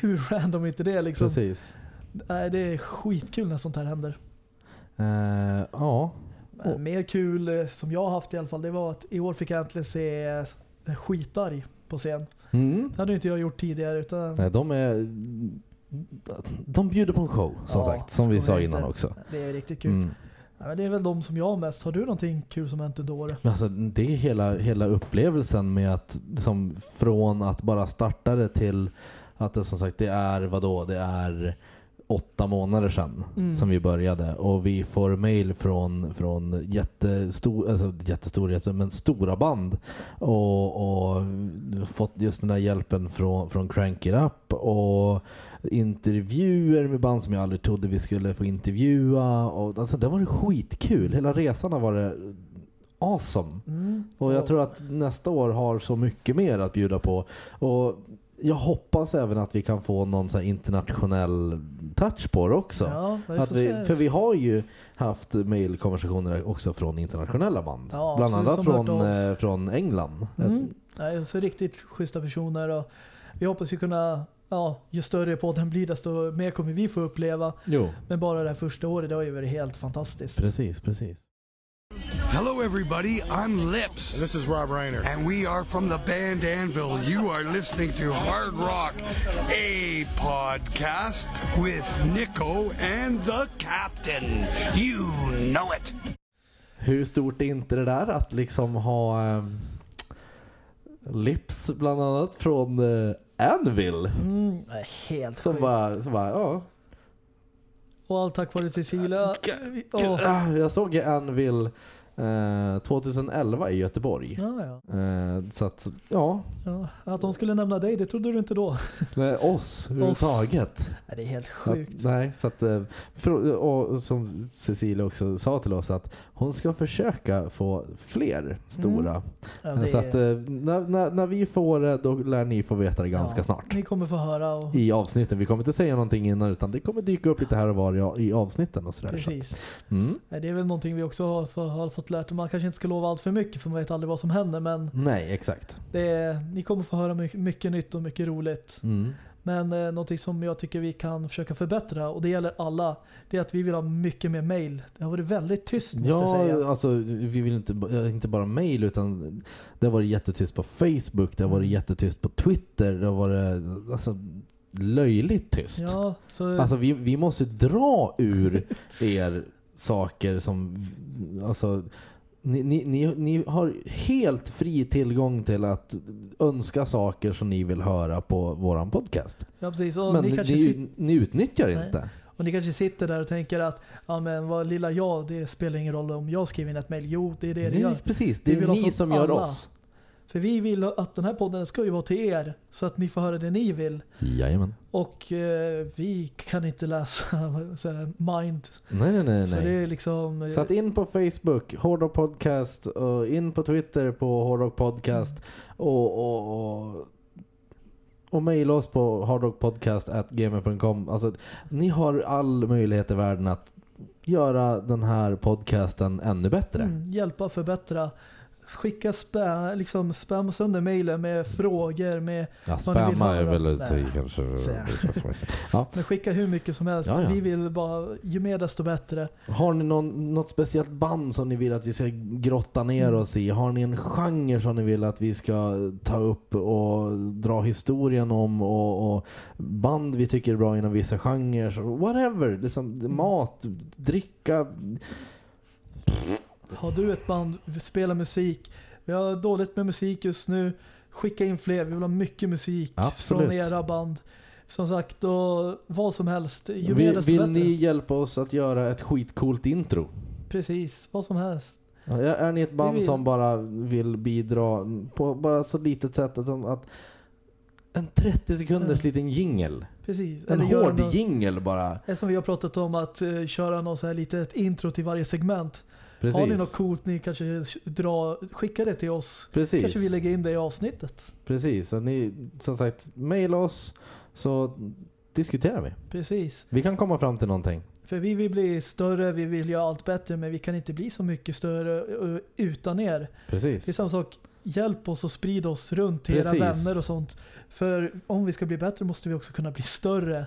Hur random är inte det liksom? Precis. Nej, det är skitkul när sånt här händer. Eh, ja. Och- Mer kul eh, som jag har haft i alla fall, det var att i år fick jag äntligen se eh, Skitarg på scen. Mm. Det hade inte jag gjort tidigare utan Nej, de är... De bjuder på en show, som Ja, sagt. Som vi sa innan också. det är riktigt kul. Mm. Ja, det är väl de som jag mest. Har du någonting kul som hänt under året? Men alltså, det är hela, hela upplevelsen med att som från att bara starta det till att det som sagt det är vadå? Det är åtta månader sedan Mm. som vi började och vi får mail från, från jättestor, alltså jättestora, jätte- men stora band och, och fått just den här hjälpen från, från Crank It Up och intervjuer med band som jag aldrig trodde vi skulle få intervjua och alltså det var skitkul. Hela resan har varit awesome. Mm. Och jag Ja. tror att nästa år har så mycket mer att bjuda på. Och jag hoppas även att vi kan få någon så internationell touch på det också. Ja, vi Att vi, för vi har ju haft mailkonversationer också från internationella band. Ja, Bland annat från, eh, från England. Mm. Nej, så riktigt schyssta personer och vi hoppas ju kunna, ja, ju större podden blir desto mer kommer vi få uppleva. Jo, Men bara det här första året, det har ju varit helt fantastiskt. precis, precis. Hello, everybody. I'm Lips. This is Rob Reiner. And we are from the band Anvil. You are listening to Hard Rock, a podcast with Nico and the Captain. You know it. Hur stort är inte det där att liksom ha ehm, Lips bland annat från eh, Anvil. Mm, helt Som sjukt. bara, som bara ja. Och allt tack vare Cecilia. Ah, Jag såg Anvil 2011 i Göteborg. Ja, ja. Eh, så att, ja, ja. Att de skulle nämna dig, det trodde du inte då. nej, oss överhuvudtaget. Det är helt Att, sjukt. nej, så att, eh, och som Cecilia också sa till oss att hon ska försöka få fler stora. Ja, det så att är, eh, när, när, när vi får det då lär ni få veta det ganska snart. Ni kommer få höra och I avsnitten. Vi kommer inte säga någonting innan utan det kommer dyka upp lite här och var i, avsnitten och sådär. precis. Så. Mm. Det är väl någonting vi också har, har fått lärt Man kanske inte ska lova allt för mycket för man vet aldrig vad som händer men Nej, exakt. är, ni kommer få höra mycket, mycket nytt och mycket roligt. Mm. Men eh, någonting som jag tycker vi kan försöka förbättra och det gäller alla, det är att vi vill ha mycket mer mail. Det har varit väldigt tyst måste jag Ja, säga. alltså vi vill inte, ba- inte bara mail utan det har varit jättetyst på Facebook, det har varit Mm. jättetyst på Twitter, det har varit alltså, löjligt tyst. Ja, så, Alltså vi, vi måste dra ur er saker som, alltså ni, ni, ni, ni har helt fri tillgång till att önska saker som ni vill höra på våran podcast. ja, precis. Och Men ni, kanske ni, ni utnyttjar Nej. inte. och ni kanske sitter där och tänker att ja, men vad lilla jag, det spelar ingen roll om jag skriver in ett mail. Jo, det är det det Nej, gör. precis, det är ni som gör alla. oss. För vi vill att den här podden ska ju vara till er så att ni får höra det ni vill. Jajamän. Och eh, vi kan inte läsa här, mind. Nej, nej, nej. Så nej. det är liksom... eh, Så att in på Facebook, Hårdrock Podcast, och in på Twitter på Hårdrock Podcast och, och, och, och mejla oss på hardrockpodcast.gmail.com. Alltså, ni har all möjlighet i världen att göra den här podcasten ännu bättre. Mm, hjälpa förbättra. Skicka spam, liksom spam sönder mejlen med frågor, med, Ja, spamma är väl Nej. kanske... Så. Ja. men skicka hur mycket som helst. Ja, ja. Vi vill bara, ju mer desto bättre. Har ni någon, något speciellt band som ni vill att vi ska grotta ner Mm. oss i? Har ni en genre som ni vill att vi ska ta upp och dra historien om? Och, och band vi tycker är bra inom vissa genrer? Whatever. Liksom, mat, dricka. Har du ett band, spela musik. Vi har dåligt med musik just nu. Skicka in fler, vi vill ha mycket musik Absolut. från era band. Som sagt, och vad som helst. Ju mer Vill, desto vill ni hjälpa oss att göra ett skitcoolt intro? Precis, vad som helst. Ja, Är ni ett band som bara vill bidra på bara så litet sätt att, att en 30 sekunders Mm. liten jingle. Precis. En göra hård jingle bara. Som vi har pratat om att eh, köra något så här litet intro till varje segment. Precis. Har ni något coolt ni kanske dra, skicka det till oss. Precis. Kanske vi lägger in det i avsnittet. Precis. Så ni, som sagt, mejla oss så diskuterar vi. Precis. Vi kan komma fram till någonting. För vi vill bli större, vi vill göra allt bättre men vi kan inte bli så mycket större utan er. Det är Precis. samma sak, hjälp oss och sprid oss runt till era Precis. vänner och sånt. För om vi ska bli bättre måste vi också kunna bli större.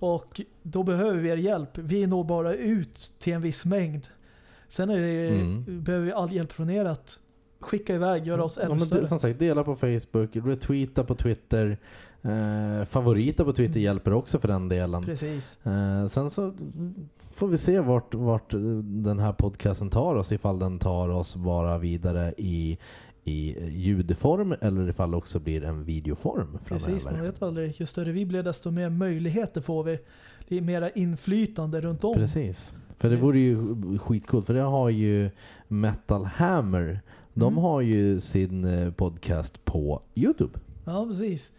Och då behöver vi er hjälp. Vi når bara ut till en viss mängd. Sen är det, Mm. behöver vi all hjälp från er att skicka iväg, göra oss Ja, ännu men större. som sagt, dela på Facebook, retweeta på Twitter. Eh, favorita på Twitter Mm. hjälper också för den delen. Precis. Eh, sen så får vi se vart, vart den här podcasten tar oss ifall den tar oss bara vidare i, i ljudform eller ifall det också blir en videoform Precis, man vet aldrig. Ju större vi blir desto mer möjligheter får vi. Det är mera inflytande runt om. Precis. För det vore ju skitcoolt, för det har ju Metal Hammer. De Mm. har ju sin eh, podcast på Youtube. Ja, precis.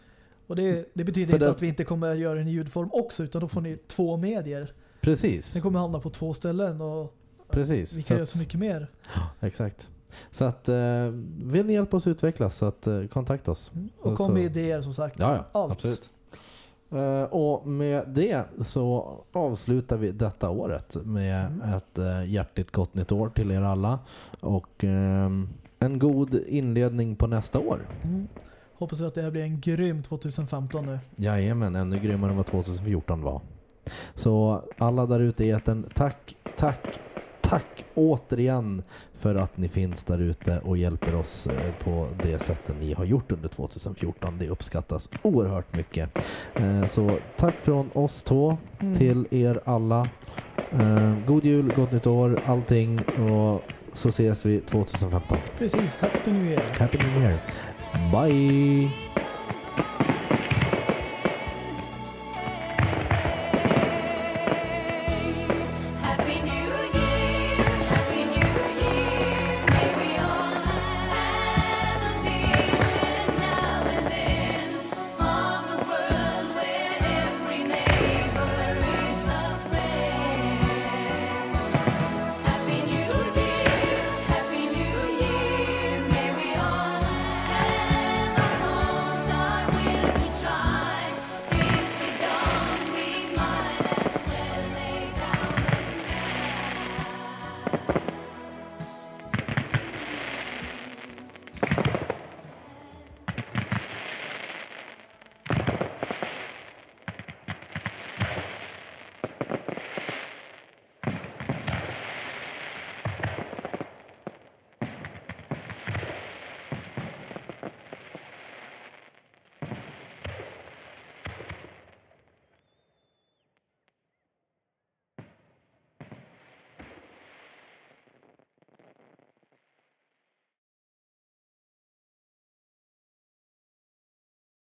Och det, det betyder inte det- att vi inte kommer att göra en ljudform också, utan då får ni två medier. Precis. Den kommer hamna på två ställen och Precis. vi Så kan göra att- så mycket mer. Exakt. Så att eh, vill ni hjälpa oss utvecklas så att eh, kontakta oss. Och kom så- med idéer som sagt. Ja, ja Allt. absolut. Eh, och med det så avslutar vi detta året med Mm. ett uh, hjärtligt gott nytt år till er alla. Och ehm, en god inledning på nästa år. Mm. Hoppas att det här blir en grym 2015 nu. Jajamän, ännu grymmare än vad 2014 var. Så alla där ute i etern, tack, tack, tack återigen för att ni finns där ute och hjälper oss eh, på det sättet ni har gjort under 2014. Det uppskattas oerhört mycket. Eh, Så tack från oss två Mm. till er alla. Eh, God jul, gott nytt år, allting och så ses vi 2015. Precis, Happy New Year! Happy New Year! Bye!